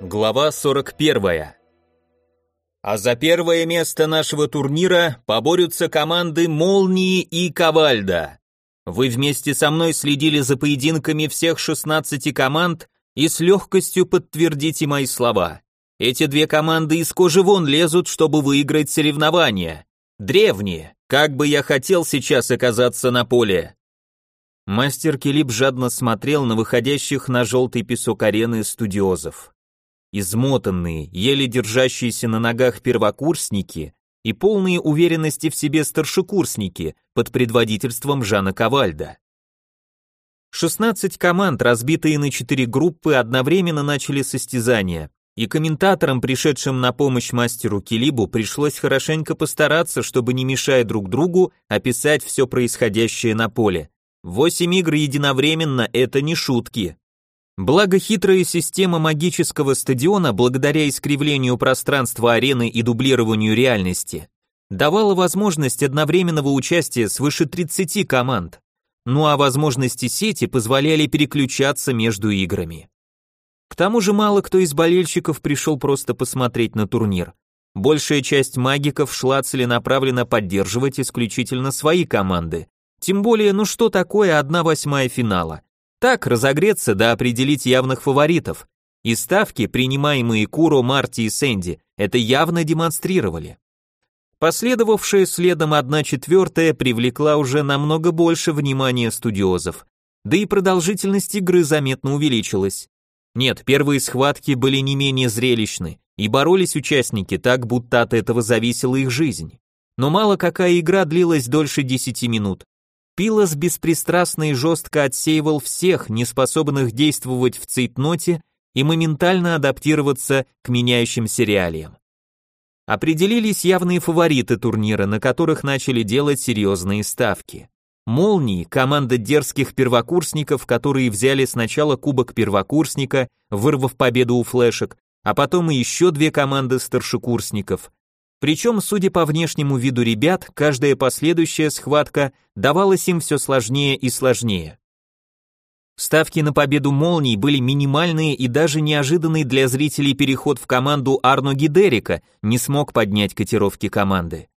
Глава 41. А за первое место нашего турнира поборются команды Молнии и Ковальда. Вы вместе со мной следили за поединками всех 16 команд и с легкостью подтвердите мои слова. Эти две команды из кожи вон лезут, чтобы выиграть соревнования. Древние, как бы я хотел сейчас оказаться на поле. Мастер Келип жадно смотрел на выходящих на желтый песок арены студиозов измотанные, еле держащиеся на ногах первокурсники и полные уверенности в себе старшекурсники под предводительством Жана Ковальда. 16 команд, разбитые на 4 группы, одновременно начали состязания, и комментаторам, пришедшим на помощь мастеру Килибу, пришлось хорошенько постараться, чтобы не мешая друг другу, описать все происходящее на поле. Восемь игр единовременно – это не шутки. Благо хитрая система магического стадиона, благодаря искривлению пространства арены и дублированию реальности, давала возможность одновременного участия свыше 30 команд. Ну а возможности сети позволяли переключаться между играми. К тому же мало кто из болельщиков пришел просто посмотреть на турнир. Большая часть магиков шла целенаправленно поддерживать исключительно свои команды. Тем более, ну что такое одна восьмая финала? Так, разогреться да определить явных фаворитов. И ставки, принимаемые Куро, Марти и Сэнди, это явно демонстрировали. Последовавшая следом одна четвертая привлекла уже намного больше внимания студиозов, да и продолжительность игры заметно увеличилась. Нет, первые схватки были не менее зрелищны, и боролись участники так, будто от этого зависела их жизнь. Но мало какая игра длилась дольше 10 минут, Пилос беспристрастно и жестко отсеивал всех, неспособных действовать в цейтноте и моментально адаптироваться к меняющимся реалиям. Определились явные фавориты турнира, на которых начали делать серьезные ставки. Молнии, команда дерзких первокурсников, которые взяли сначала кубок первокурсника, вырвав победу у флешек, а потом и еще две команды старшекурсников, причем, судя по внешнему виду ребят, каждая последующая схватка давалась им все сложнее и сложнее. Ставки на победу молний были минимальные и даже неожиданный для зрителей переход в команду Арно Гидерика не смог поднять котировки команды.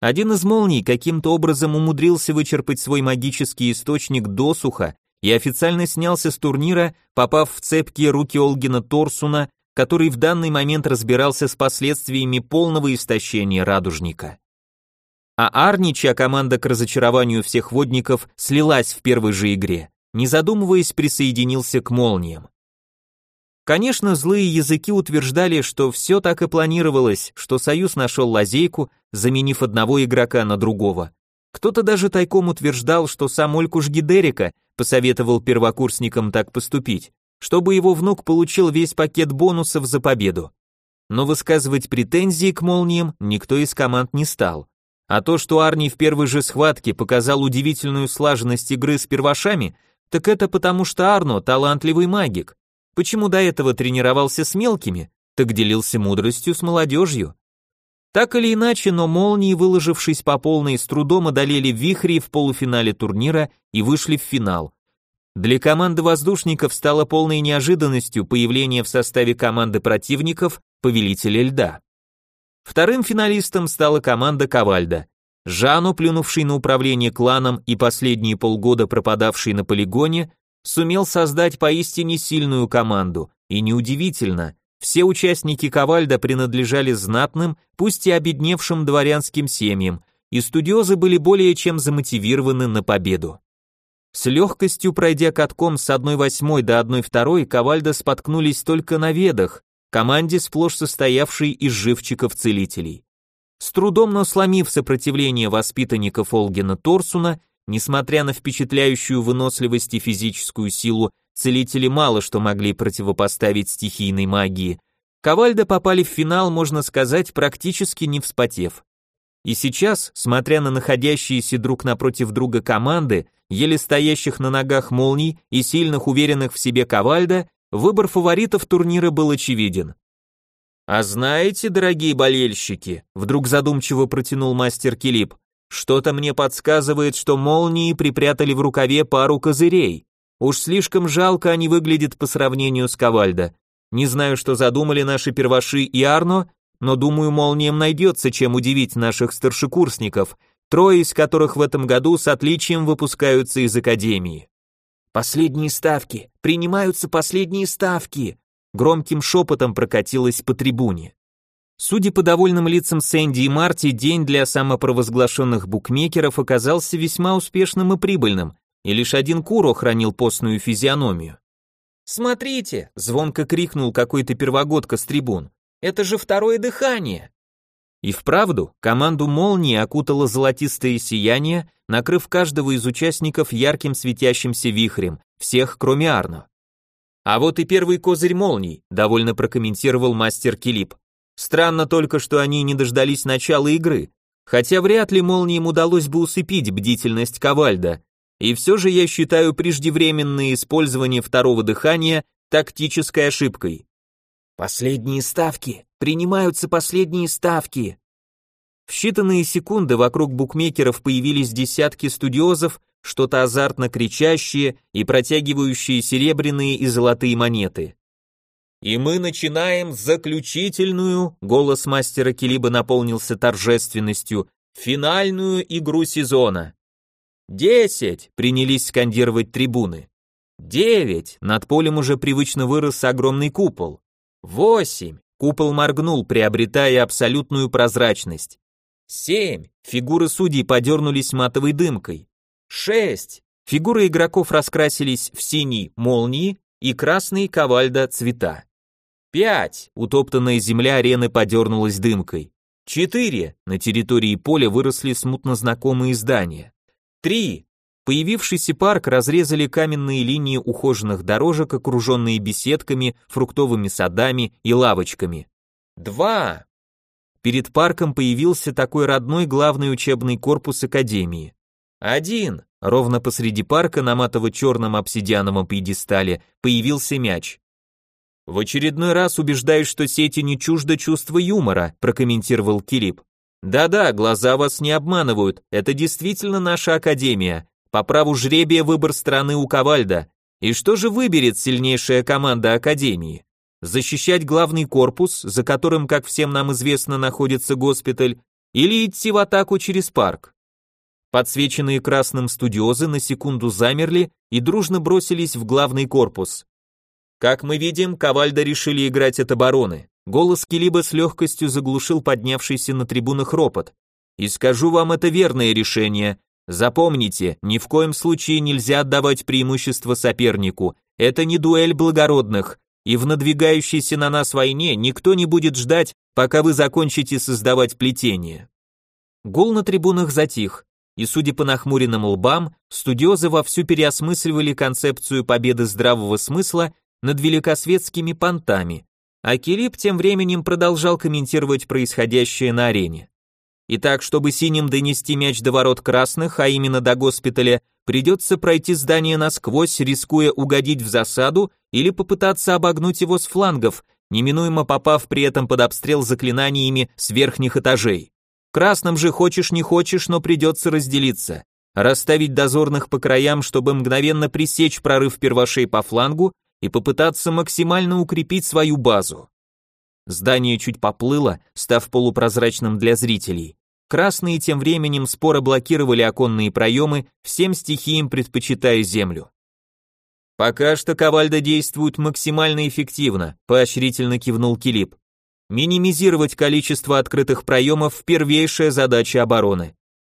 Один из молний каким-то образом умудрился вычерпать свой магический источник досуха и официально снялся с турнира, попав в цепкие руки Олгина Торсуна, который в данный момент разбирался с последствиями полного истощения радужника. А Арни, чья команда к разочарованию всех водников слилась в первой же игре, не задумываясь, присоединился к молниям. Конечно, злые языки утверждали, что все так и планировалось, что Союз нашел лазейку, заменив одного игрока на другого. Кто-то даже тайком утверждал, что сам Олькуш Гидерика посоветовал первокурсникам так поступить, чтобы его внук получил весь пакет бонусов за победу. Но высказывать претензии к молниям никто из команд не стал. А то, что Арни в первой же схватке показал удивительную слаженность игры с первашами, так это потому что Арно талантливый магик. Почему до этого тренировался с мелкими, так делился мудростью с молодежью. Так или иначе, но молнии, выложившись по полной, с трудом одолели вихри в полуфинале турнира и вышли в финал. Для команды воздушников стало полной неожиданностью появление в составе команды противников Повелителя Льда. Вторым финалистом стала команда Ковальда. Жану, плюнувший на управление кланом и последние полгода пропадавший на полигоне, сумел создать поистине сильную команду, и неудивительно, все участники Ковальда принадлежали знатным, пусть и обедневшим дворянским семьям, и студиозы были более чем замотивированы на победу. С легкостью пройдя катком с 1-8 до 1-2, Ковальда споткнулись только на ведах, команде, сплошь состоявшей из живчиков-целителей. С трудом, но сломив сопротивление воспитанников Олгена Торсуна, несмотря на впечатляющую выносливость и физическую силу, целители мало что могли противопоставить стихийной магии. Ковальда попали в финал, можно сказать, практически не вспотев. И сейчас, смотря на находящиеся друг напротив друга команды, еле стоящих на ногах молний и сильных уверенных в себе Ковальда, выбор фаворитов турнира был очевиден. «А знаете, дорогие болельщики», — вдруг задумчиво протянул мастер Килип, «что-то мне подсказывает, что молнии припрятали в рукаве пару козырей. Уж слишком жалко они выглядят по сравнению с Ковальдо. Не знаю, что задумали наши перваши и Арно, но думаю, молниям найдется, чем удивить наших старшекурсников, трое из которых в этом году с отличием выпускаются из академии. Последние ставки, принимаются последние ставки, громким шепотом прокатилось по трибуне. Судя по довольным лицам Сэнди и Марти, день для самопровозглашенных букмекеров оказался весьма успешным и прибыльным, и лишь один Куро хранил постную физиономию. «Смотрите!» — звонко крикнул какой-то первогодка с трибун. «Это же второе дыхание!» И вправду, команду молнии окутало золотистое сияние, накрыв каждого из участников ярким светящимся вихрем, всех кроме Арно. А вот и первый козырь молний, довольно прокомментировал мастер Килип. Странно только, что они не дождались начала игры, хотя вряд ли молниям удалось бы усыпить бдительность Ковальда. И все же я считаю преждевременное использование второго дыхания тактической ошибкой. Последние ставки, принимаются последние ставки. В считанные секунды вокруг букмекеров появились десятки студиозов, что-то азартно кричащие и протягивающие серебряные и золотые монеты. И мы начинаем заключительную, голос мастера Килиба наполнился торжественностью, финальную игру сезона. Десять, принялись скандировать трибуны. Девять, над полем уже привычно вырос огромный купол. Восемь, купол моргнул, приобретая абсолютную прозрачность. Семь, фигуры судей подернулись матовой дымкой. Шесть. Фигуры игроков раскрасились в синий молнии и красный ковальда цвета. Пять. Утоптанная земля арены подернулась дымкой. Четыре. На территории поля выросли смутно знакомые здания. Три. Появившийся парк разрезали каменные линии ухоженных дорожек, окруженные беседками, фруктовыми садами и лавочками. Два. Перед парком появился такой родной главный учебный корпус академии. Один. Ровно посреди парка на матово-черном обсидиановом пьедестале появился мяч. В очередной раз убеждаюсь, что сети не чуждо чувства юмора, прокомментировал Килип. Да-да, глаза вас не обманывают, это действительно наша академия. По праву жребия выбор страны у Ковальда. И что же выберет сильнейшая команда академии? Защищать главный корпус, за которым, как всем нам известно, находится госпиталь, или идти в атаку через парк? Подсвеченные красным студиозы на секунду замерли и дружно бросились в главный корпус. Как мы видим, Ковальда решили играть от обороны. Голос Килиба с легкостью заглушил поднявшийся на трибунах ропот. И скажу вам, это верное решение. Запомните, ни в коем случае нельзя отдавать преимущество сопернику. Это не дуэль благородных, и в надвигающейся на нас войне никто не будет ждать, пока вы закончите создавать плетение. Гул на трибунах затих и, судя по нахмуренным лбам, студиозы вовсю переосмысливали концепцию победы здравого смысла над великосветскими понтами, а Килип тем временем продолжал комментировать происходящее на арене. Итак, чтобы синим донести мяч до ворот красных, а именно до госпиталя, придется пройти здание насквозь, рискуя угодить в засаду или попытаться обогнуть его с флангов, неминуемо попав при этом под обстрел заклинаниями с верхних этажей. Красным же хочешь не хочешь, но придется разделиться. Расставить дозорных по краям, чтобы мгновенно пресечь прорыв первошей по флангу и попытаться максимально укрепить свою базу. Здание чуть поплыло, став полупрозрачным для зрителей. Красные тем временем споро блокировали оконные проемы, всем стихиям предпочитая землю. Пока что Ковальда действует максимально эффективно, поощрительно кивнул Килип. Минимизировать количество открытых проемов – первейшая задача обороны.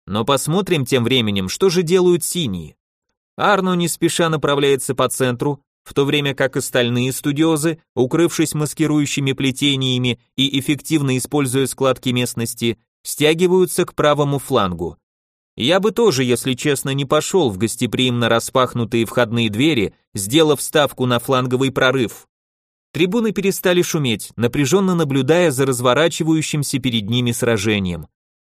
Но посмотрим тем временем, что же делают синие. Арно не спеша направляется по центру, в то время как остальные студиозы, укрывшись маскирующими плетениями и эффективно используя складки местности, стягиваются к правому флангу. Я бы тоже, если честно, не пошел в гостеприимно распахнутые входные двери, сделав ставку на фланговый прорыв. Трибуны перестали шуметь, напряженно наблюдая за разворачивающимся перед ними сражением.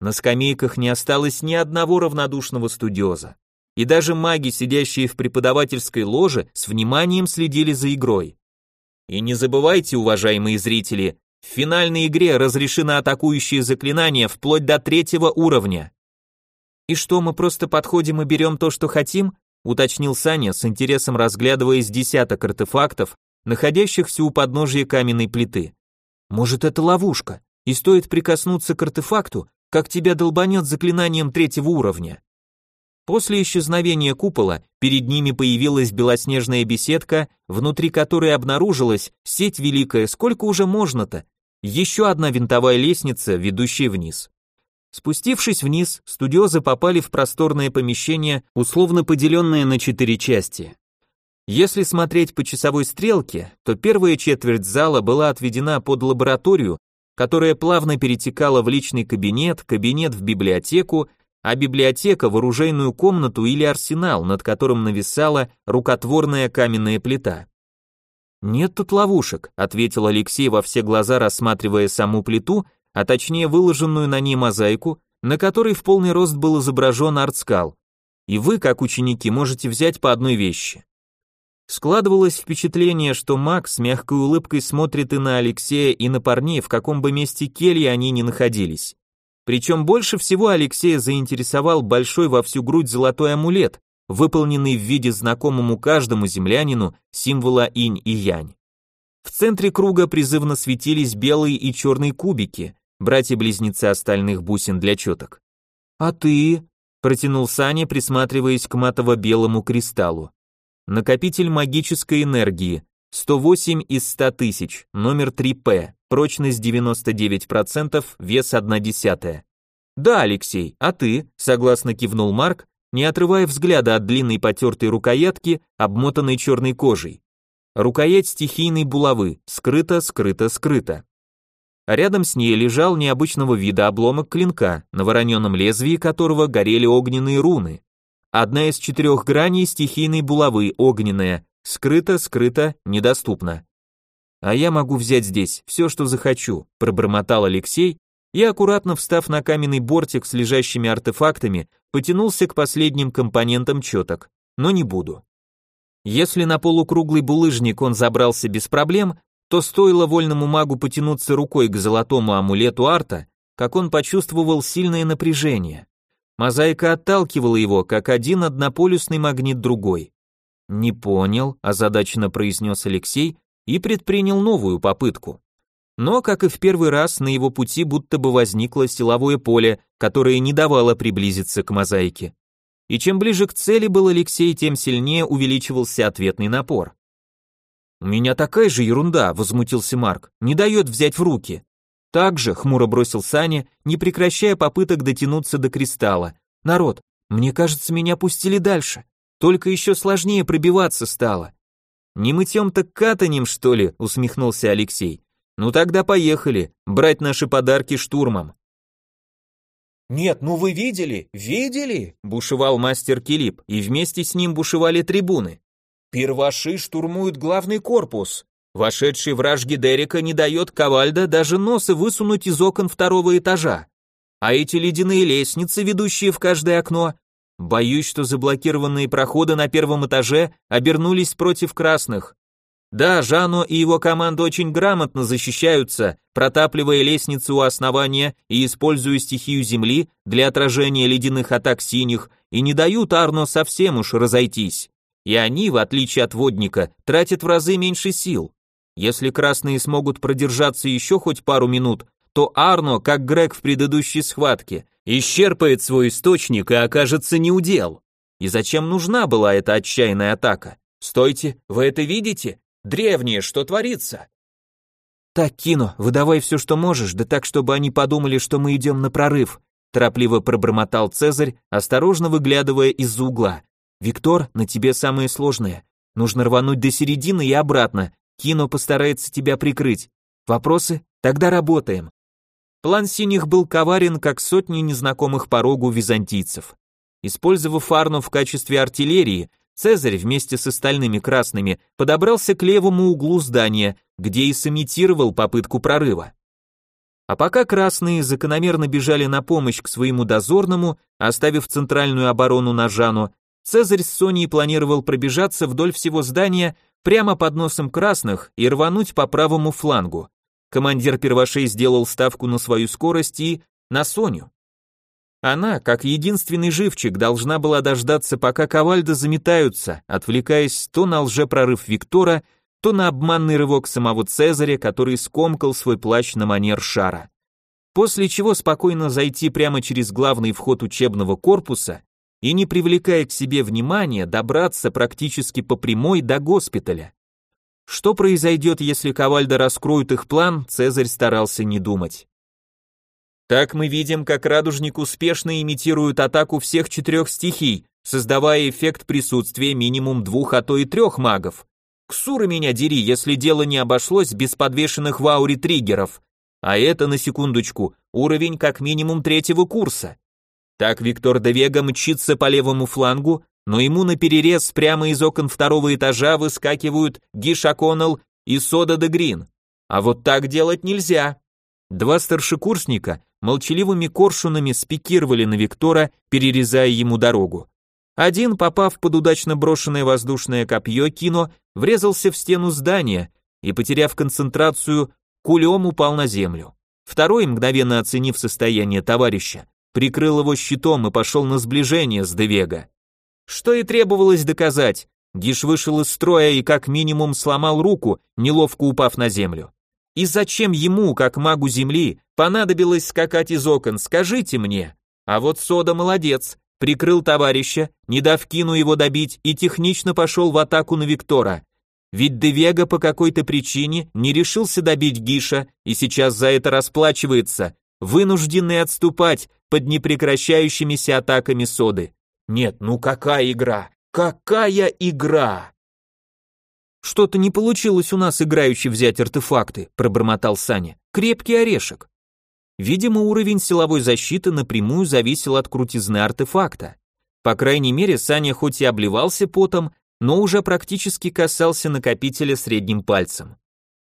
На скамейках не осталось ни одного равнодушного студиоза. И даже маги, сидящие в преподавательской ложе, с вниманием следили за игрой. И не забывайте, уважаемые зрители, в финальной игре разрешено атакующие заклинания вплоть до третьего уровня. И что, мы просто подходим и берем то, что хотим? уточнил Саня с интересом разглядывая с десяток артефактов, находящихся у подножия каменной плиты. Может, это ловушка, и стоит прикоснуться к артефакту, как тебя долбанет заклинанием третьего уровня. После исчезновения купола перед ними появилась белоснежная беседка, внутри которой обнаружилась сеть великая, сколько уже можно-то, еще одна винтовая лестница, ведущая вниз. Спустившись вниз, студиозы попали в просторное помещение, условно поделенное на четыре части. Если смотреть по часовой стрелке, то первая четверть зала была отведена под лабораторию, которая плавно перетекала в личный кабинет, кабинет в библиотеку, а библиотека в оружейную комнату или арсенал, над которым нависала рукотворная каменная плита. «Нет тут ловушек», — ответил Алексей во все глаза, рассматривая саму плиту, а точнее выложенную на ней мозаику, на которой в полный рост был изображен артскал. И вы, как ученики, можете взять по одной вещи. Складывалось впечатление, что Мак с мягкой улыбкой смотрит и на Алексея, и на парней, в каком бы месте кельи они ни находились. Причем больше всего Алексея заинтересовал большой во всю грудь золотой амулет, выполненный в виде знакомому каждому землянину символа инь и янь. В центре круга призывно светились белые и черные кубики, братья-близнецы остальных бусин для четок. «А ты?» – протянул Саня, присматриваясь к матово-белому кристаллу. Накопитель магической энергии, 108 из 100 тысяч, номер 3П, прочность 99%, вес 1 десятая. Да, Алексей, а ты? Согласно кивнул Марк, не отрывая взгляда от длинной потертой рукоятки, обмотанной черной кожей. Рукоять стихийной булавы, скрыто, скрыто, скрыто. А рядом с ней лежал необычного вида обломок клинка, на вороненом лезвии которого горели огненные руны. Одна из четырех граней стихийной булавы, огненная, скрыто, скрыто, недоступно. А я могу взять здесь все, что захочу, пробормотал Алексей и, аккуратно встав на каменный бортик с лежащими артефактами, потянулся к последним компонентам четок, но не буду. Если на полукруглый булыжник он забрался без проблем, то стоило вольному магу потянуться рукой к золотому амулету арта, как он почувствовал сильное напряжение. Мозаика отталкивала его, как один однополюсный магнит другой. «Не понял», – озадаченно произнес Алексей, и предпринял новую попытку. Но, как и в первый раз, на его пути будто бы возникло силовое поле, которое не давало приблизиться к мозаике. И чем ближе к цели был Алексей, тем сильнее увеличивался ответный напор. «У меня такая же ерунда», — возмутился Марк, — «не дает взять в руки». Так же, хмуро бросил Саня, не прекращая попыток дотянуться до кристалла. «Народ, мне кажется, меня пустили дальше. Только еще сложнее пробиваться стало. «Не мытьем так катанем, что ли?» — усмехнулся Алексей. «Ну тогда поехали, брать наши подарки штурмом». «Нет, ну вы видели? Видели?» — бушевал мастер Килип, и вместе с ним бушевали трибуны. «Перваши штурмуют главный корпус. Вошедший враж Гидерика не дает Ковальда даже носа высунуть из окон второго этажа. А эти ледяные лестницы, ведущие в каждое окно, Боюсь, что заблокированные проходы на первом этаже обернулись против красных. Да, Жано и его команда очень грамотно защищаются, протапливая лестницу у основания и используя стихию земли для отражения ледяных атак синих, и не дают Арно совсем уж разойтись. И они, в отличие от водника, тратят в разы меньше сил. Если красные смогут продержаться еще хоть пару минут, то Арно, как Грег в предыдущей схватке, исчерпает свой источник и окажется неудел. И зачем нужна была эта отчаянная атака? Стойте, вы это видите? Древнее, что творится? Так, Кино, выдавай все, что можешь, да так, чтобы они подумали, что мы идем на прорыв, торопливо пробормотал Цезарь, осторожно выглядывая из-за угла. Виктор, на тебе самое сложное. Нужно рвануть до середины и обратно. Кино постарается тебя прикрыть. Вопросы? Тогда работаем. План синих был коварен, как сотни незнакомых порогу византийцев. Использовав Фарну в качестве артиллерии, Цезарь вместе с остальными красными подобрался к левому углу здания, где и сымитировал попытку прорыва. А пока красные закономерно бежали на помощь к своему дозорному, оставив центральную оборону на Жану, Цезарь с Соней планировал пробежаться вдоль всего здания прямо под носом красных и рвануть по правому флангу. Командир первошей сделал ставку на свою скорость и на Соню. Она, как единственный живчик, должна была дождаться, пока ковальды заметаются, отвлекаясь то на лжепрорыв Виктора, то на обманный рывок самого Цезаря, который скомкал свой плащ на манер шара. После чего спокойно зайти прямо через главный вход учебного корпуса и, не привлекая к себе внимания, добраться практически по прямой до госпиталя. Что произойдет, если Ковальда раскроют их план, Цезарь старался не думать. Так мы видим, как радужник успешно имитирует атаку всех четырех стихий, создавая эффект присутствия минимум двух, а то и трех магов. Ксуры меня дери, если дело не обошлось без подвешенных в ауре триггеров. А это, на секундочку, уровень как минимум третьего курса. Так Виктор де Вега мчится по левому флангу, но ему на перерез прямо из окон второго этажа выскакивают Гиша Коннелл и Сода де Грин. А вот так делать нельзя. Два старшекурсника молчаливыми коршунами спикировали на Виктора, перерезая ему дорогу. Один, попав под удачно брошенное воздушное копье Кино, врезался в стену здания и, потеряв концентрацию, кулем упал на землю. Второй, мгновенно оценив состояние товарища, прикрыл его щитом и пошел на сближение с Девега. Что и требовалось доказать, Гиш вышел из строя и как минимум сломал руку, неловко упав на землю. И зачем ему, как магу земли, понадобилось скакать из окон, скажите мне? А вот Сода молодец, прикрыл товарища, не дав Кину его добить и технично пошел в атаку на Виктора. Ведь Девега по какой-то причине не решился добить Гиша и сейчас за это расплачивается, вынужденный отступать под непрекращающимися атаками Соды. Нет, ну какая игра? Какая игра? Что-то не получилось у нас играючи взять артефакты, пробормотал Саня. Крепкий орешек. Видимо, уровень силовой защиты напрямую зависел от крутизны артефакта. По крайней мере, Саня хоть и обливался потом, но уже практически касался накопителя средним пальцем.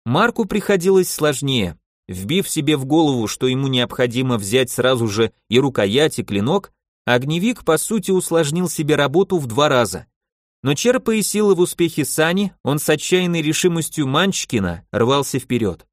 Марку приходилось сложнее. Вбив себе в голову, что ему необходимо взять сразу же и рукоять, и клинок, огневик по сути усложнил себе работу в два раза. Но черпая силы в успехе Сани, он с отчаянной решимостью Манчкина рвался вперед.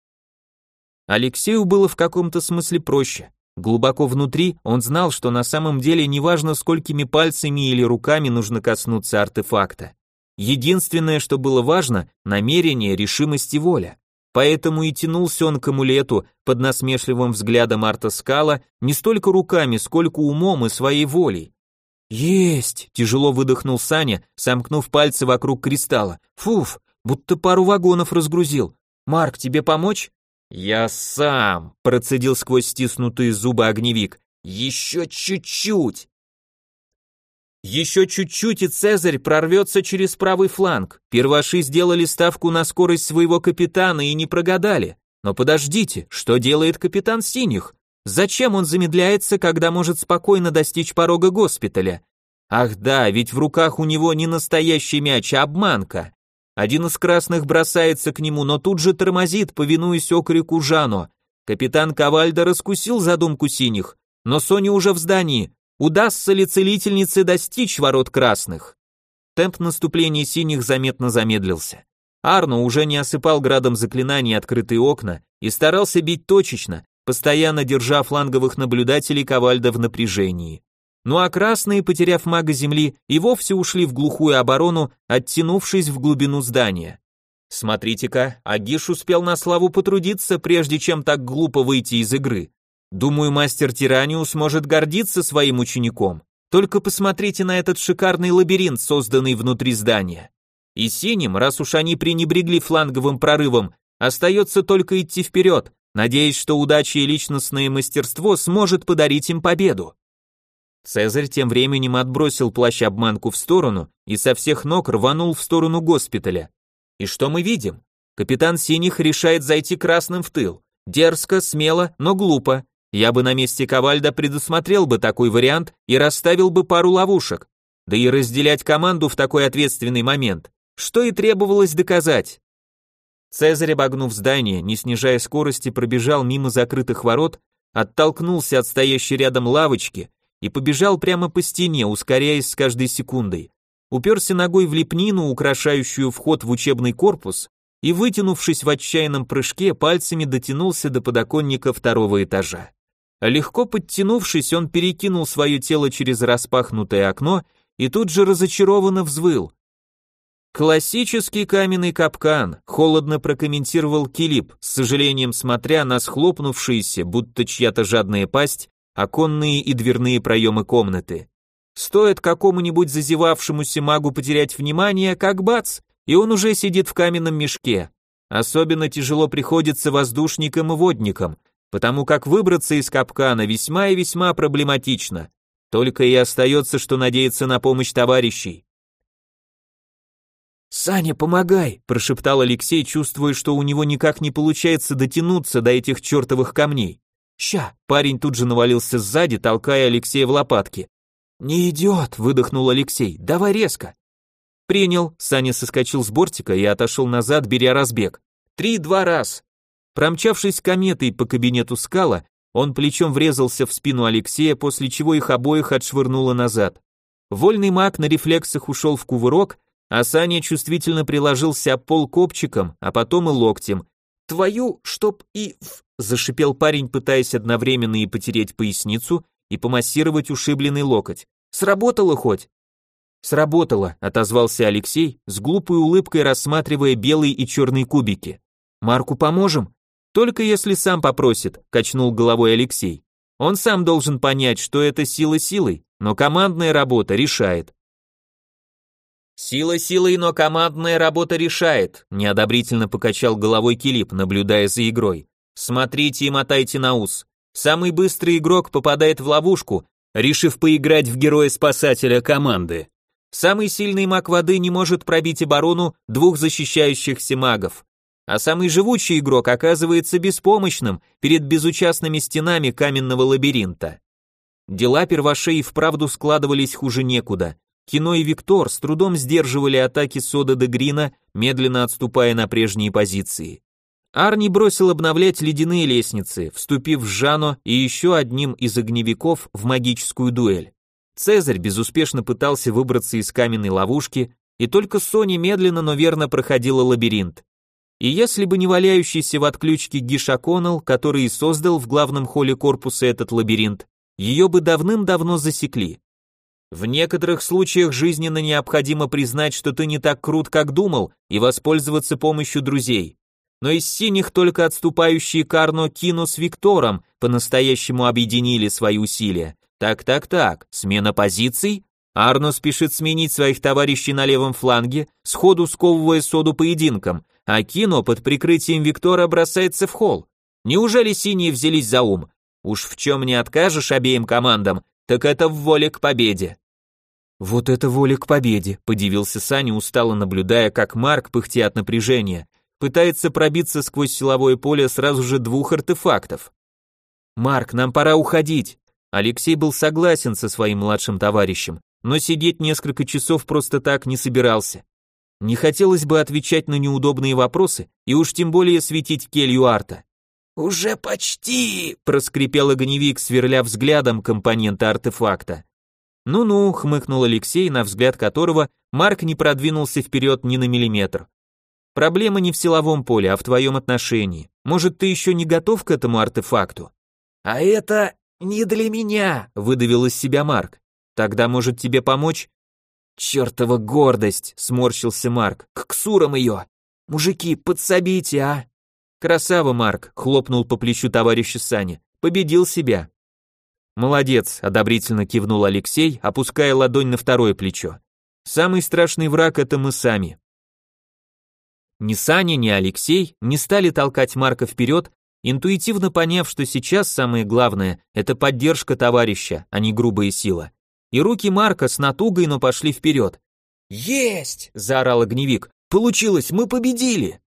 Алексею было в каком-то смысле проще. Глубоко внутри он знал, что на самом деле неважно, сколькими пальцами или руками нужно коснуться артефакта. Единственное, что было важно – намерение, решимость и воля. Поэтому и тянулся он к амулету под насмешливым взглядом Арта Скала не столько руками, сколько умом и своей волей. «Есть!» – тяжело выдохнул Саня, сомкнув пальцы вокруг кристалла. «Фуф, будто пару вагонов разгрузил. Марк, тебе помочь?» «Я сам!» – процедил сквозь стиснутые зубы огневик. «Еще чуть-чуть!» Еще чуть-чуть, и Цезарь прорвется через правый фланг. Перваши сделали ставку на скорость своего капитана и не прогадали. Но подождите, что делает капитан Синих? Зачем он замедляется, когда может спокойно достичь порога госпиталя? Ах да, ведь в руках у него не настоящий мяч, а обманка. Один из красных бросается к нему, но тут же тормозит, повинуясь окрику Жано. Капитан Ковальда раскусил задумку синих, но Соня уже в здании. Удастся ли целительнице достичь ворот красных? Темп наступления синих заметно замедлился. Арно уже не осыпал градом заклинаний открытые окна и старался бить точечно, постоянно держа фланговых наблюдателей Ковальда в напряжении. Ну а красные, потеряв мага земли, и вовсе ушли в глухую оборону, оттянувшись в глубину здания. Смотрите-ка, Агиш успел на славу потрудиться, прежде чем так глупо выйти из игры. Думаю, мастер Тираниус может гордиться своим учеником. Только посмотрите на этот шикарный лабиринт, созданный внутри здания. И синим, раз уж они пренебрегли фланговым прорывом, остается только идти вперед, надеясь, что удача и личностное мастерство сможет подарить им победу. Цезарь тем временем отбросил плащ-обманку в сторону и со всех ног рванул в сторону госпиталя. И что мы видим? Капитан Синих решает зайти красным в тыл. Дерзко, смело, но глупо. Я бы на месте Ковальда предусмотрел бы такой вариант и расставил бы пару ловушек. Да и разделять команду в такой ответственный момент, что и требовалось доказать. Цезарь, обогнув здание, не снижая скорости, пробежал мимо закрытых ворот, оттолкнулся от стоящей рядом лавочки и побежал прямо по стене, ускоряясь с каждой секундой. Уперся ногой в лепнину, украшающую вход в учебный корпус, и, вытянувшись в отчаянном прыжке, пальцами дотянулся до подоконника второго этажа. Легко подтянувшись, он перекинул свое тело через распахнутое окно и тут же разочарованно взвыл. Классический каменный капкан, холодно прокомментировал Килип, с сожалением смотря на схлопнувшиеся, будто чья-то жадная пасть, оконные и дверные проемы комнаты. Стоит какому-нибудь зазевавшемуся магу потерять внимание, как бац, и он уже сидит в каменном мешке. Особенно тяжело приходится воздушникам и водникам, потому как выбраться из капкана весьма и весьма проблематично. Только и остается, что надеяться на помощь товарищей. «Саня, помогай!» – прошептал Алексей, чувствуя, что у него никак не получается дотянуться до этих чертовых камней. «Ща!» – парень тут же навалился сзади, толкая Алексея в лопатки. «Не идет!» – выдохнул Алексей. «Давай резко!» «Принял!» – Саня соскочил с бортика и отошел назад, беря разбег. «Три-два раз!» Промчавшись кометой по кабинету скала, он плечом врезался в спину Алексея, после чего их обоих отшвырнуло назад. Вольный маг на рефлексах ушел в кувырок, а Саня чувствительно приложился пол копчиком, а потом и локтем. «Твою, чтоб и...» — зашипел парень, пытаясь одновременно и потереть поясницу, и помассировать ушибленный локоть. «Сработало хоть?» «Сработало», — отозвался Алексей, с глупой улыбкой рассматривая белые и черные кубики. «Марку поможем?» «Только если сам попросит», — качнул головой Алексей. «Он сам должен понять, что это сила силой, но командная работа решает». Сила силой, но командная работа решает, неодобрительно покачал головой Килип, наблюдая за игрой. Смотрите и мотайте на ус. Самый быстрый игрок попадает в ловушку, решив поиграть в героя-спасателя команды. Самый сильный маг воды не может пробить оборону двух защищающихся магов. А самый живучий игрок оказывается беспомощным перед безучастными стенами каменного лабиринта. Дела первошей вправду складывались хуже некуда. Кино и Виктор с трудом сдерживали атаки Сода де Грина, медленно отступая на прежние позиции. Арни бросил обновлять ледяные лестницы, вступив в Жано и еще одним из огневиков в магическую дуэль. Цезарь безуспешно пытался выбраться из каменной ловушки, и только Соня медленно, но верно проходила лабиринт. И если бы не валяющийся в отключке Гиша Коннелл, который и создал в главном холле корпуса этот лабиринт, ее бы давным-давно засекли. В некоторых случаях жизненно необходимо признать, что ты не так крут, как думал, и воспользоваться помощью друзей. Но из синих только отступающие Карно Кино с Виктором по-настоящему объединили свои усилия. Так-так-так, смена позиций? Арно спешит сменить своих товарищей на левом фланге, сходу сковывая соду поединком, а Кино под прикрытием Виктора бросается в холл. Неужели синие взялись за ум? Уж в чем не откажешь обеим командам, так это в воле к победе. «Вот это воля к победе», — подивился Саня, устало наблюдая, как Марк, пыхтя от напряжения, пытается пробиться сквозь силовое поле сразу же двух артефактов. «Марк, нам пора уходить». Алексей был согласен со своим младшим товарищем, но сидеть несколько часов просто так не собирался. Не хотелось бы отвечать на неудобные вопросы и уж тем более светить келью арта. «Уже почти!» – проскрипел огневик, сверля взглядом компонента артефакта. «Ну-ну», — хмыкнул Алексей, на взгляд которого Марк не продвинулся вперед ни на миллиметр. «Проблема не в силовом поле, а в твоем отношении. Может, ты еще не готов к этому артефакту?» «А это не для меня», — выдавил из себя Марк. «Тогда, может, тебе помочь?» «Чертова гордость!» — сморщился Марк. «К ксурам ее! Мужики, подсобите, а!» «Красава, Марк!» — хлопнул по плечу товарища Саня. «Победил себя!» «Молодец», — одобрительно кивнул Алексей, опуская ладонь на второе плечо. «Самый страшный враг — это мы сами». Ни Саня, ни Алексей не стали толкать Марка вперед, интуитивно поняв, что сейчас самое главное — это поддержка товарища, а не грубая сила. И руки Марка с натугой, но пошли вперед. «Есть!» — заорал огневик. «Получилось, мы победили!»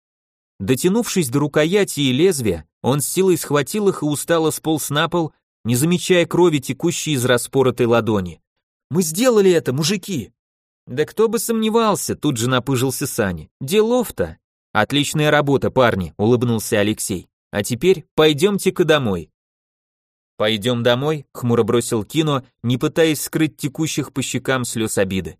Дотянувшись до рукояти и лезвия, он с силой схватил их и устало сполз на пол, не замечая крови, текущей из распоротой ладони. «Мы сделали это, мужики!» «Да кто бы сомневался», тут же напыжился Саня. «Делов-то!» Отличная работа, парни, улыбнулся Алексей. А теперь пойдемте-ка домой. Пойдем домой, хмуро бросил Кино, не пытаясь скрыть текущих по щекам слез обиды.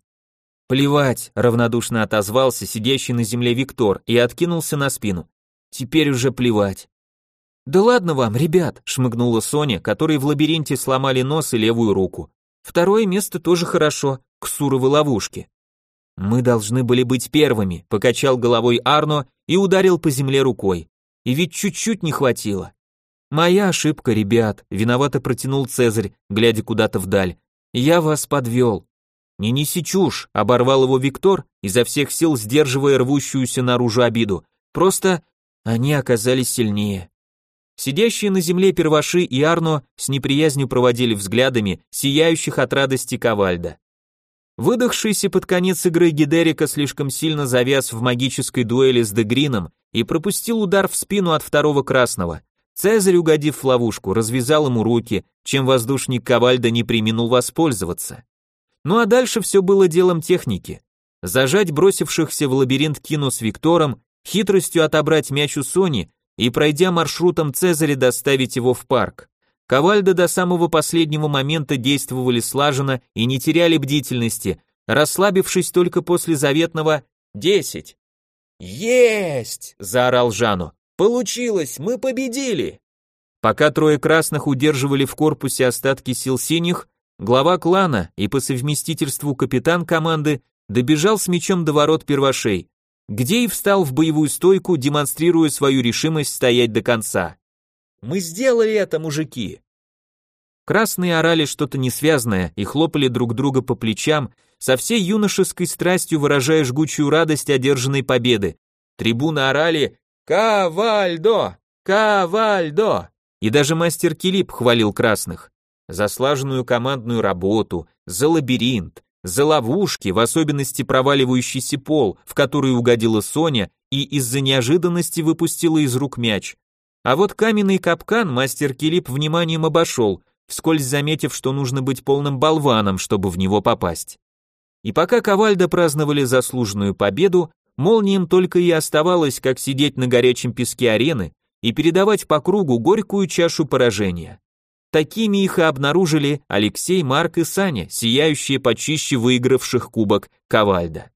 Плевать, равнодушно отозвался сидящий на земле Виктор и откинулся на спину. Теперь уже плевать. Да ладно вам, ребят, шмыгнула Соня, которой в лабиринте сломали нос и левую руку. Второе место тоже хорошо, к суровой ловушке. Мы должны были быть первыми, покачал головой Арно и ударил по земле рукой. И ведь чуть-чуть не хватило. Моя ошибка, ребят, виновато протянул Цезарь, глядя куда-то вдаль. Я вас подвел. Не неси чушь, оборвал его Виктор, изо всех сил сдерживая рвущуюся наружу обиду. Просто они оказались сильнее. Сидящие на земле перваши и Арно с неприязнью проводили взглядами сияющих от радости Ковальда. Выдохшийся под конец игры Гидерика слишком сильно завяз в магической дуэли с Дегрином и пропустил удар в спину от второго красного. Цезарь, угодив в ловушку, развязал ему руки, чем воздушник Ковальда не приминул воспользоваться. Ну а дальше все было делом техники. Зажать бросившихся в лабиринт Кину с Виктором, хитростью отобрать мяч у Сони и, пройдя маршрутом Цезаря, доставить его в парк. Ковальда до самого последнего момента действовали слаженно и не теряли бдительности, расслабившись только после заветного «десять». «Есть!» – заорал Жану. «Получилось! Мы победили!» Пока трое красных удерживали в корпусе остатки сил синих, глава клана и по совместительству капитан команды добежал с мечом до ворот первошей, где и встал в боевую стойку, демонстрируя свою решимость стоять до конца. Мы сделали это, мужики!» Красные орали что-то несвязное и хлопали друг друга по плечам, со всей юношеской страстью выражая жгучую радость одержанной победы. Трибуны орали «Кавальдо! Кавальдо!» И даже мастер Килип хвалил красных. За слаженную командную работу, за лабиринт, за ловушки, в особенности проваливающийся пол, в который угодила Соня и из-за неожиданности выпустила из рук мяч. А вот каменный капкан мастер Килип вниманием обошел, вскользь заметив, что нужно быть полным болваном, чтобы в него попасть. И пока Ковальда праздновали заслуженную победу, молниям только и оставалось, как сидеть на горячем песке арены и передавать по кругу горькую чашу поражения. Такими их и обнаружили Алексей, Марк и Саня, сияющие почище выигравших кубок Ковальда.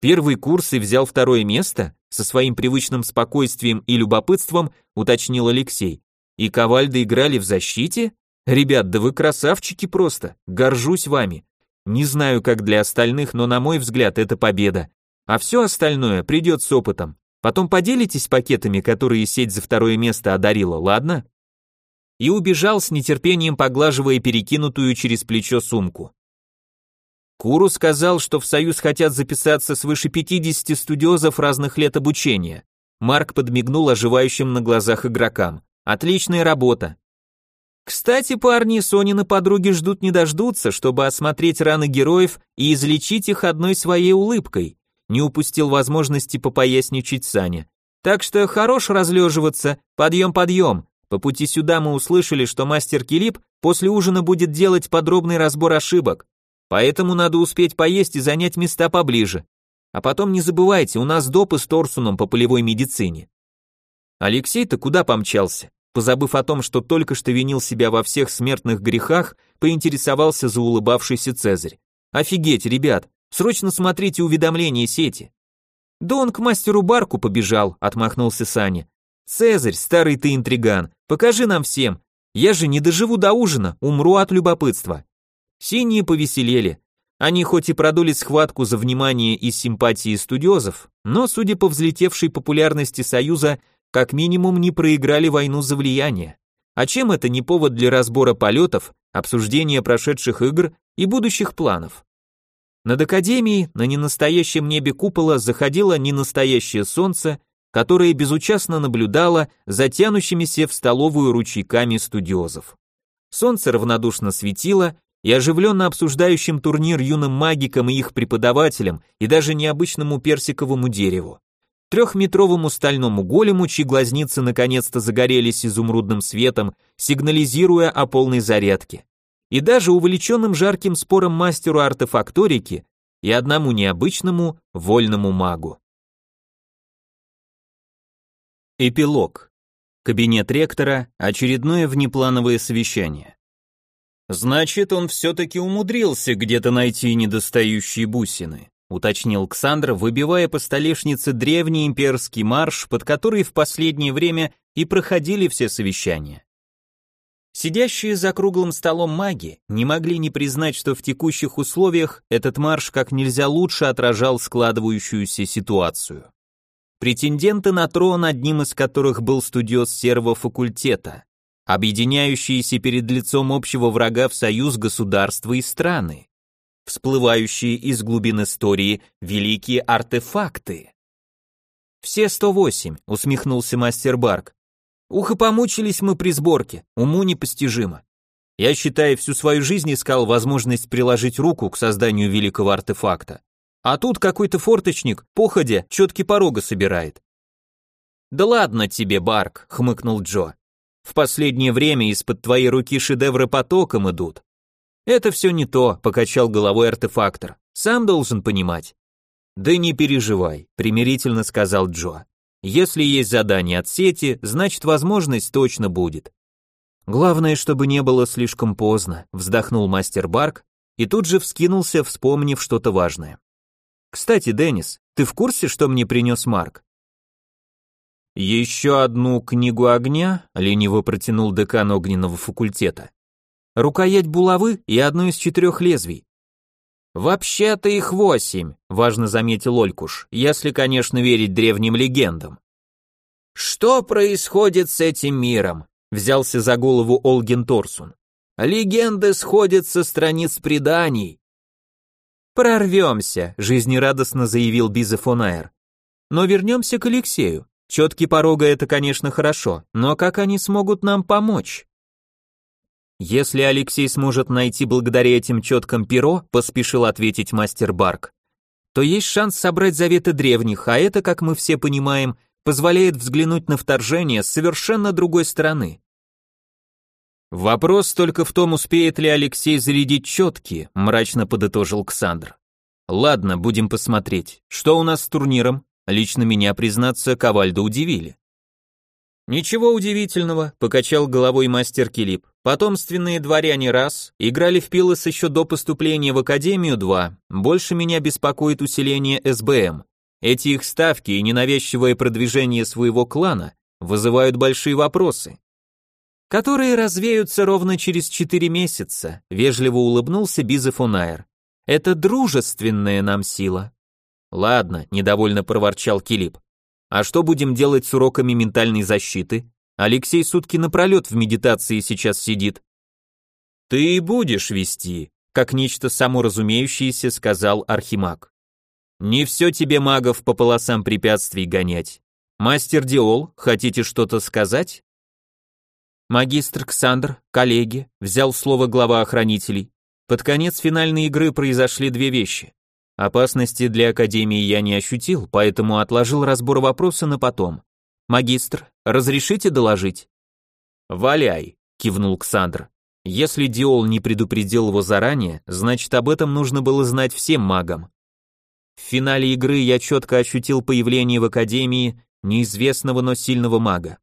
Первый курс и взял второе место? Со своим привычным спокойствием и любопытством уточнил Алексей. И Ковальды играли в защите? Ребят, да вы красавчики просто, горжусь вами. Не знаю, как для остальных, но на мой взгляд это победа. А все остальное придет с опытом. Потом поделитесь пакетами, которые сеть за второе место одарила, ладно? И убежал с нетерпением, поглаживая перекинутую через плечо сумку. Куру сказал, что в Союз хотят записаться свыше 50 студиозов разных лет обучения. Марк подмигнул оживающим на глазах игрокам. Отличная работа. Кстати, парни, Сонины подруги ждут не дождутся, чтобы осмотреть раны героев и излечить их одной своей улыбкой. Не упустил возможности попоясничать Саня. Так что хорош разлеживаться, подъем, подъем. По пути сюда мы услышали, что мастер Килип после ужина будет делать подробный разбор ошибок. Поэтому надо успеть поесть и занять места поближе. А потом не забывайте, у нас допы с Торсуном по полевой медицине. Алексей-то куда помчался? Позабыв о том, что только что винил себя во всех смертных грехах, поинтересовался за улыбавшийся Цезарь. Офигеть, ребят, срочно смотрите уведомления сети. Да он к мастеру Барку побежал, отмахнулся Саня. Цезарь, старый ты интриган, покажи нам всем. Я же не доживу до ужина, умру от любопытства. Синие повеселели. Они хоть и продули схватку за внимание и симпатии студиозов, но, судя по взлетевшей популярности Союза, как минимум не проиграли войну за влияние. А чем это не повод для разбора полетов, обсуждения прошедших игр и будущих планов? Над Академией на ненастоящем небе купола заходило ненастоящее солнце, которое безучастно наблюдало за тянущимися в столовую ручейками студиозов. Солнце равнодушно светило, и оживленно обсуждающим турнир юным магикам и их преподавателям и даже необычному персиковому дереву. Трехметровому стальному голему, чьи глазницы наконец-то загорелись изумрудным светом, сигнализируя о полной зарядке. И даже увлеченным жарким спором мастеру артефакторики и одному необычному вольному магу. Эпилог. Кабинет ректора, очередное внеплановое совещание. Значит, он все-таки умудрился где-то найти недостающие бусины, уточнил Ксандр, выбивая по столешнице древний имперский марш, под который в последнее время и проходили все совещания. Сидящие за круглым столом маги не могли не признать, что в текущих условиях этот марш как нельзя лучше отражал складывающуюся ситуацию претенденты на трон, одним из которых был студиоз серого факультета, объединяющиеся перед лицом общего врага в союз государства и страны, всплывающие из глубин истории великие артефакты. «Все 108», — усмехнулся мастер Барк. «Ух и помучились мы при сборке, уму непостижимо. Я, считаю, всю свою жизнь искал возможность приложить руку к созданию великого артефакта. А тут какой-то форточник, походя, четки порога собирает. «Да ладно тебе, Барк», — хмыкнул Джо. «В последнее время из-под твоей руки шедевры потоком идут». «Это все не то», — покачал головой артефактор. «Сам должен понимать». «Да не переживай», — примирительно сказал Джо. «Если есть задание от сети, значит возможность точно будет». «Главное, чтобы не было слишком поздно», — вздохнул мастер Барк и тут же вскинулся, вспомнив что-то важное. Кстати, Деннис, ты в курсе, что мне принес Марк? Еще одну книгу огня, лениво протянул декан огненного факультета. Рукоять булавы и одно из четырех лезвий. Вообще-то их восемь, важно заметил Олькуш, если, конечно, верить древним легендам. Что происходит с этим миром? Взялся за голову Олген Торсун. Легенды сходят со страниц преданий, «Прорвемся», — жизнерадостно заявил Бизефонаер. «Но вернемся к Алексею. Четкий порога — это, конечно, хорошо, но как они смогут нам помочь?» «Если Алексей сможет найти благодаря этим четкам перо», — поспешил ответить мастер Барк, то есть шанс собрать заветы древних, а это, как мы все понимаем, позволяет взглянуть на вторжение с совершенно другой стороны. Вопрос только в том, успеет ли Алексей зарядить четки, мрачно подытожил Ксандр. Ладно, будем посмотреть. Что у нас с турниром? Лично меня, признаться, Ковальда удивили. Ничего удивительного, покачал головой мастер Килип. Потомственные дворяне раз, играли в пилос еще до поступления в академию два. Больше меня беспокоит усиление СБМ. Эти их ставки и ненавязчивое продвижение своего клана вызывают большие вопросы которые развеются ровно через четыре месяца, вежливо улыбнулся Бизефонайр. Это дружественная нам сила. Ладно, недовольно проворчал Килип. А что будем делать с уроками ментальной защиты? Алексей сутки напролет в медитации сейчас сидит. Ты и будешь вести, как нечто саморазумеющееся сказал Архимаг. Не все тебе магов по полосам препятствий гонять. Мастер Диол, хотите что-то сказать? Магистр Ксандр, коллеги, взял слово глава охранителей. Под конец финальной игры произошли две вещи. Опасности для Академии я не ощутил, поэтому отложил разбор вопроса на потом. Магистр, разрешите доложить? Валяй, кивнул Ксандр. Если Диол не предупредил его заранее, значит об этом нужно было знать всем магам. В финале игры я четко ощутил появление в Академии неизвестного, но сильного мага.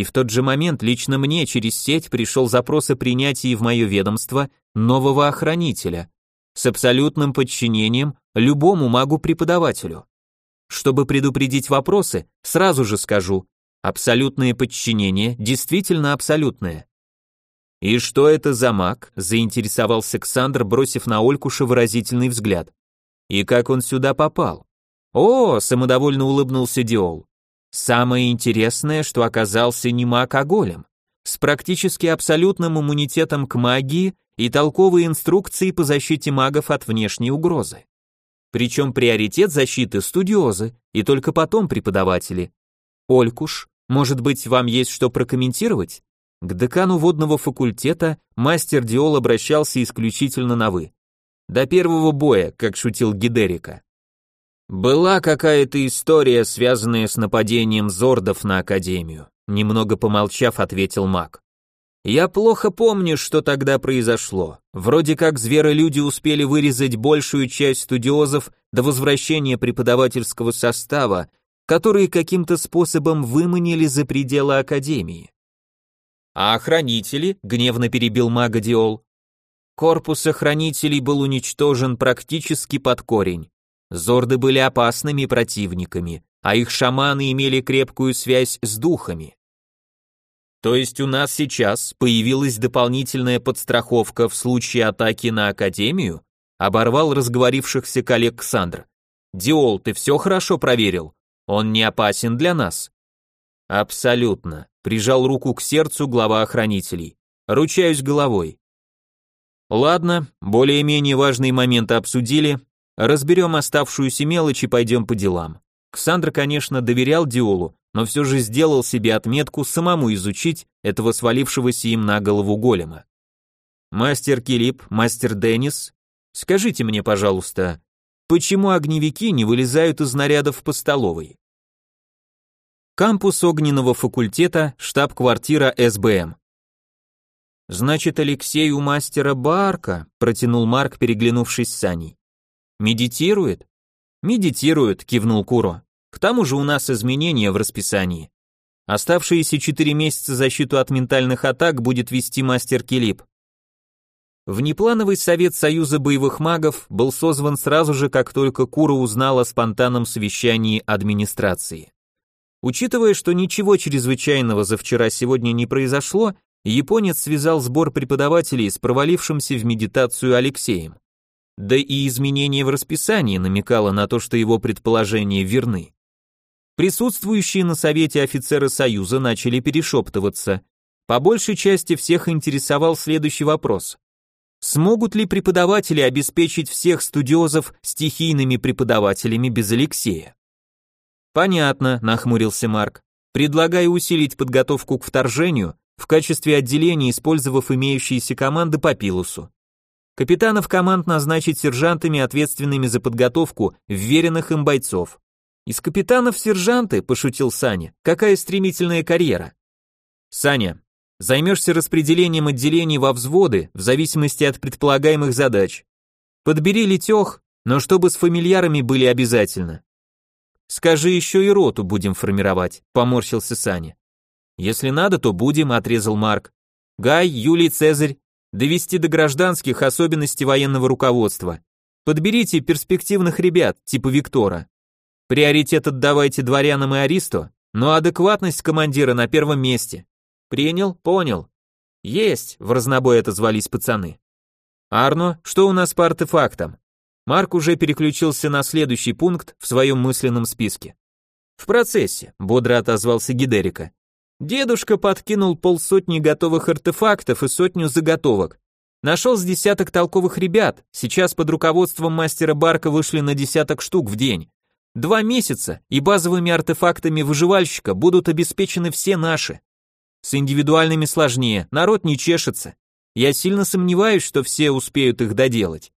И в тот же момент лично мне через сеть пришел запрос о принятии в мое ведомство нового охранителя с абсолютным подчинением любому магу-преподавателю. Чтобы предупредить вопросы, сразу же скажу, абсолютное подчинение действительно абсолютное. «И что это за маг?» – заинтересовался Ксандр, бросив на Олькуша выразительный взгляд. «И как он сюда попал?» «О!» – самодовольно улыбнулся Диол. Самое интересное, что оказался не маг, а голем, с практически абсолютным иммунитетом к магии и толковые инструкции по защите магов от внешней угрозы. Причем приоритет защиты студиозы, и только потом преподаватели. Олькуш, может быть, вам есть что прокомментировать? К декану водного факультета мастер Диол обращался исключительно на «вы». До первого боя, как шутил Гидерика. Была какая-то история, связанная с нападением зордов на Академию, немного помолчав, ответил маг. Я плохо помню, что тогда произошло. Вроде как зверолюди успели вырезать большую часть студиозов до возвращения преподавательского состава, которые каким-то способом выманили за пределы Академии. А охранители, гневно перебил мага Диол. Корпус охранителей был уничтожен практически под корень. Зорды были опасными противниками, а их шаманы имели крепкую связь с духами. То есть у нас сейчас появилась дополнительная подстраховка в случае атаки на Академию? Оборвал разговорившихся коллег Ксандр. Диол, ты все хорошо проверил? Он не опасен для нас? Абсолютно. Прижал руку к сердцу глава охранителей. Ручаюсь головой. Ладно, более-менее важные моменты обсудили. Разберем оставшуюся мелочь и пойдем по делам. Ксандр, конечно, доверял Диолу, но все же сделал себе отметку самому изучить этого свалившегося им на голову голема. Мастер Килип, мастер Деннис, скажите мне, пожалуйста, почему огневики не вылезают из нарядов по столовой? Кампус огненного факультета, штаб-квартира СБМ. Значит, Алексей у мастера Барка, протянул Марк, переглянувшись с Саней. Медитирует? Медитирует, кивнул Куро. К тому же у нас изменения в расписании. Оставшиеся четыре месяца защиту от ментальных атак будет вести мастер Килип. Внеплановый совет Союза боевых магов был созван сразу же, как только Кура узнал о спонтанном совещании администрации. Учитывая, что ничего чрезвычайного за вчера-сегодня не произошло, японец связал сбор преподавателей с провалившимся в медитацию Алексеем. Да и изменение в расписании намекало на то, что его предположения верны. Присутствующие на совете офицеры Союза начали перешептываться. По большей части всех интересовал следующий вопрос. Смогут ли преподаватели обеспечить всех студиозов стихийными преподавателями без Алексея? Понятно, нахмурился Марк. Предлагаю усилить подготовку к вторжению в качестве отделения, использовав имеющиеся команды по Пилусу. Капитанов команд назначить сержантами, ответственными за подготовку вверенных им бойцов. Из капитанов сержанты, пошутил Саня. Какая стремительная карьера. Саня, займешься распределением отделений во взводы в зависимости от предполагаемых задач. Подбери летех, но чтобы с фамильярами были обязательно. Скажи еще и роту будем формировать, поморщился Саня. Если надо, то будем, отрезал Марк. Гай, Юлий, Цезарь, довести до гражданских особенностей военного руководства. Подберите перспективных ребят, типа Виктора. Приоритет отдавайте дворянам и аристу, но адекватность командира на первом месте. Принял? Понял. Есть, в разнобой отозвались пацаны. Арно, что у нас по артефактам? Марк уже переключился на следующий пункт в своем мысленном списке. В процессе, бодро отозвался Гидерика. Дедушка подкинул полсотни готовых артефактов и сотню заготовок. Нашел с десяток толковых ребят, сейчас под руководством мастера Барка вышли на десяток штук в день. Два месяца, и базовыми артефактами выживальщика будут обеспечены все наши. С индивидуальными сложнее, народ не чешется. Я сильно сомневаюсь, что все успеют их доделать.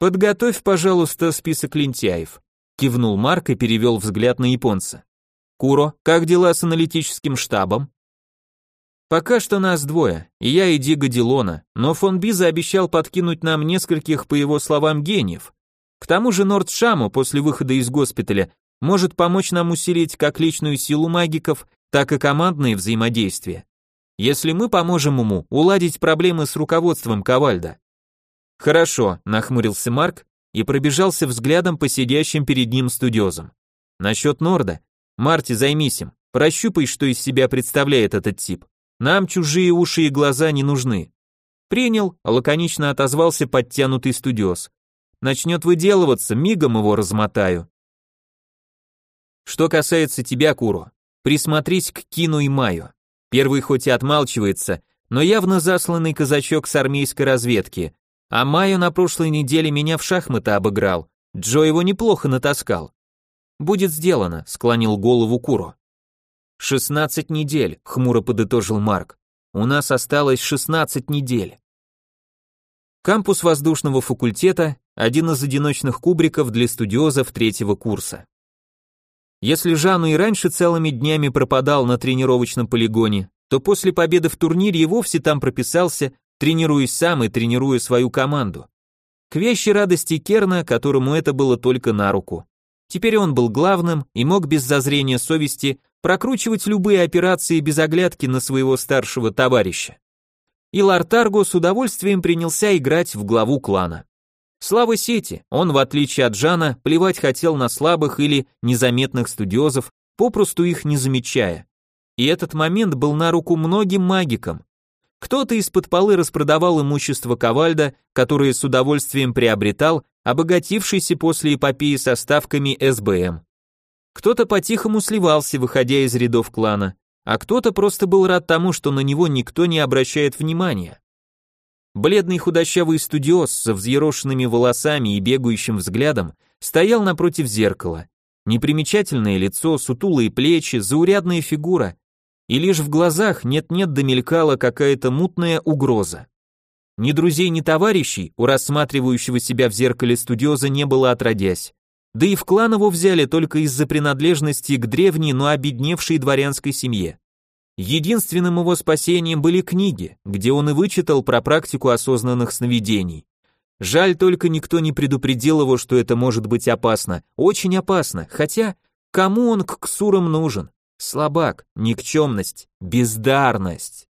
«Подготовь, пожалуйста, список лентяев», — кивнул Марк и перевел взгляд на японца. «Куро, как дела с аналитическим штабом?» «Пока что нас двое, и я и Диго Дилона, но фон Биза обещал подкинуть нам нескольких, по его словам, гениев. К тому же Нордшаму после выхода из госпиталя может помочь нам усилить как личную силу магиков, так и командные взаимодействия. Если мы поможем ему уладить проблемы с руководством Ковальда. Хорошо, нахмурился Марк и пробежался взглядом по сидящим перед ним студиозам. Насчет Норда. Марти, займись им. Прощупай, что из себя представляет этот тип. Нам чужие уши и глаза не нужны. Принял, лаконично отозвался подтянутый студиоз. Начнет выделываться, мигом его размотаю. Что касается тебя, Куро, присмотрись к Кину и Маю. Первый хоть и отмалчивается, но явно засланный казачок с армейской разведки, а Майо на прошлой неделе меня в шахматы обыграл. Джо его неплохо натаскал. Будет сделано, склонил голову Куро. «Шестнадцать недель», — хмуро подытожил Марк. «У нас осталось шестнадцать недель». Кампус воздушного факультета – один из одиночных кубриков для студиозов третьего курса. Если Жану и раньше целыми днями пропадал на тренировочном полигоне, то после победы в турнире и вовсе там прописался тренируясь сам и тренируя свою команду. К вещи радости Керна, которому это было только на руку. Теперь он был главным и мог без зазрения совести прокручивать любые операции без оглядки на своего старшего товарища. И Лартарго с удовольствием принялся играть в главу клана. Слава сети, он, в отличие от Жана, плевать хотел на слабых или незаметных студиозов, попросту их не замечая. И этот момент был на руку многим магикам. Кто-то из-под полы распродавал имущество Ковальда, которое с удовольствием приобретал, обогатившийся после эпопеи со ставками СБМ. Кто-то по-тихому сливался, выходя из рядов клана, а кто-то просто был рад тому, что на него никто не обращает внимания. Бледный худощавый студиоз со взъерошенными волосами и бегающим взглядом стоял напротив зеркала. Непримечательное лицо, сутулые плечи, заурядная фигура. И лишь в глазах нет-нет домелькала какая-то мутная угроза. Ни друзей, ни товарищей у рассматривающего себя в зеркале студиоза не было отродясь. Да и в клан его взяли только из-за принадлежности к древней, но обедневшей дворянской семье. Единственным его спасением были книги, где он и вычитал про практику осознанных сновидений. Жаль только никто не предупредил его, что это может быть опасно, очень опасно, хотя кому он к ксурам нужен? Слабак, никчемность, бездарность.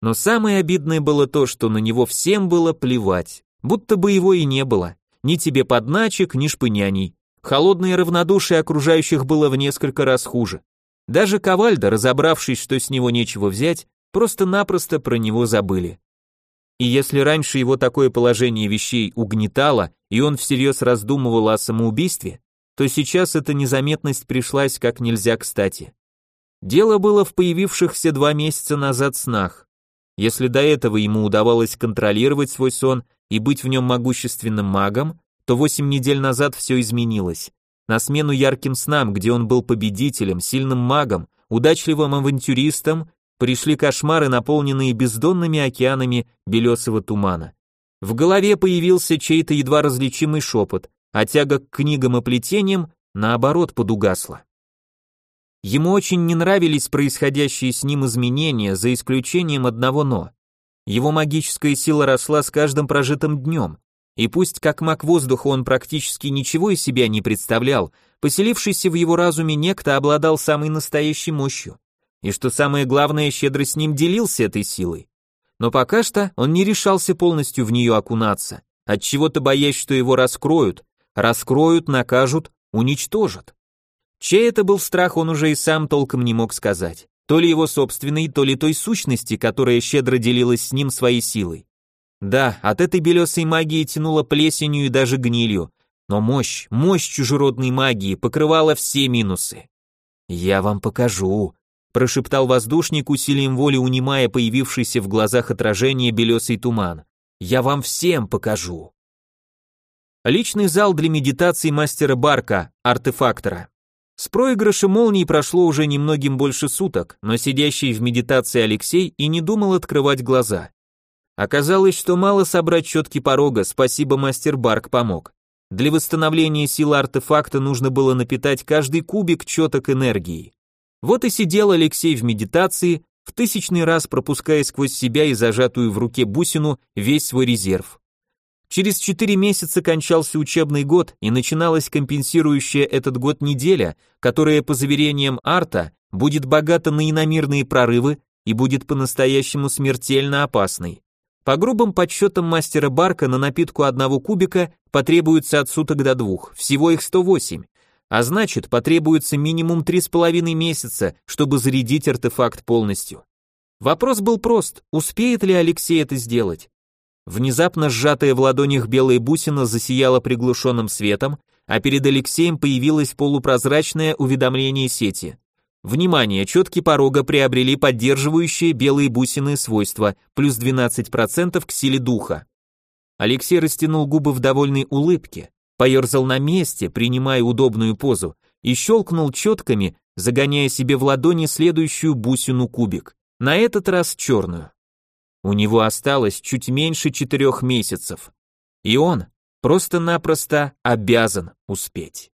Но самое обидное было то, что на него всем было плевать, будто бы его и не было, ни тебе подначек, ни шпыняней. Холодное равнодушие окружающих было в несколько раз хуже. Даже Ковальда, разобравшись, что с него нечего взять, просто-напросто про него забыли. И если раньше его такое положение вещей угнетало, и он всерьез раздумывал о самоубийстве, то сейчас эта незаметность пришлась как нельзя кстати. Дело было в появившихся два месяца назад снах. Если до этого ему удавалось контролировать свой сон и быть в нем могущественным магом, то восемь недель назад все изменилось. На смену ярким снам, где он был победителем, сильным магом, удачливым авантюристом, пришли кошмары, наполненные бездонными океанами белесого тумана. В голове появился чей-то едва различимый шепот, а тяга к книгам и плетениям, наоборот, подугасла. Ему очень не нравились происходящие с ним изменения, за исключением одного «но». Его магическая сила росла с каждым прожитым днем, и пусть как маг воздуха он практически ничего из себя не представлял, поселившийся в его разуме некто обладал самой настоящей мощью. И что самое главное, щедро с ним делился этой силой. Но пока что он не решался полностью в нее окунаться, от чего то боясь, что его раскроют, раскроют, накажут, уничтожат. Чей это был страх, он уже и сам толком не мог сказать. То ли его собственный, то ли той сущности, которая щедро делилась с ним своей силой. Да, от этой белесой магии тянуло плесенью и даже гнилью, но мощь, мощь чужеродной магии покрывала все минусы. «Я вам покажу», — прошептал воздушник, усилием воли унимая появившийся в глазах отражение белесый туман. «Я вам всем покажу». Личный зал для медитации мастера Барка, артефактора. С проигрыша молнии прошло уже немногим больше суток, но сидящий в медитации Алексей и не думал открывать глаза. Оказалось, что мало собрать четки порога, спасибо мастер Барк помог. Для восстановления силы артефакта нужно было напитать каждый кубик четок энергией. Вот и сидел Алексей в медитации, в тысячный раз пропуская сквозь себя и зажатую в руке бусину весь свой резерв. Через четыре месяца кончался учебный год и начиналась компенсирующая этот год неделя, которая, по заверениям Арта, будет богата на иномирные прорывы и будет по-настоящему смертельно опасной. По грубым подсчетам мастера Барка на напитку одного кубика потребуется от суток до двух, всего их 108, а значит потребуется минимум 3,5 месяца, чтобы зарядить артефакт полностью. Вопрос был прост, успеет ли Алексей это сделать? Внезапно сжатая в ладонях белая бусина засияла приглушенным светом, а перед Алексеем появилось полупрозрачное уведомление сети. Внимание, четки порога приобрели поддерживающие белые бусины свойства, плюс 12% к силе духа. Алексей растянул губы в довольной улыбке, поерзал на месте, принимая удобную позу, и щелкнул четками, загоняя себе в ладони следующую бусину кубик, на этот раз черную. У него осталось чуть меньше четырех месяцев, и он просто-напросто обязан успеть.